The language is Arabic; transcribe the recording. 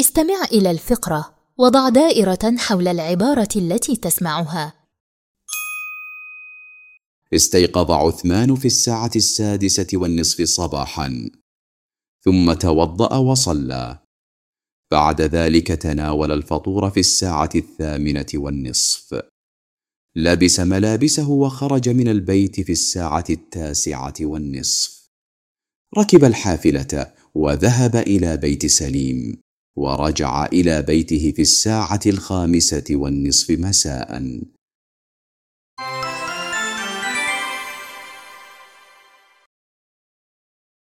استمع إلى الفقرة وضع دائرة حول العبارة التي تسمعها. استيقظ عثمان في الساعة السادسة والنصف صباحا ثم توضأ وصلى. بعد ذلك تناول الفطور في الساعة الثامنة والنصف. لبس ملابسه وخرج من البيت في الساعة التاسعة والنصف. ركب الحافلة وذهب إلى بيت سليم. ورجع إلى بيته في الساعة الخامسة والنصف مساء.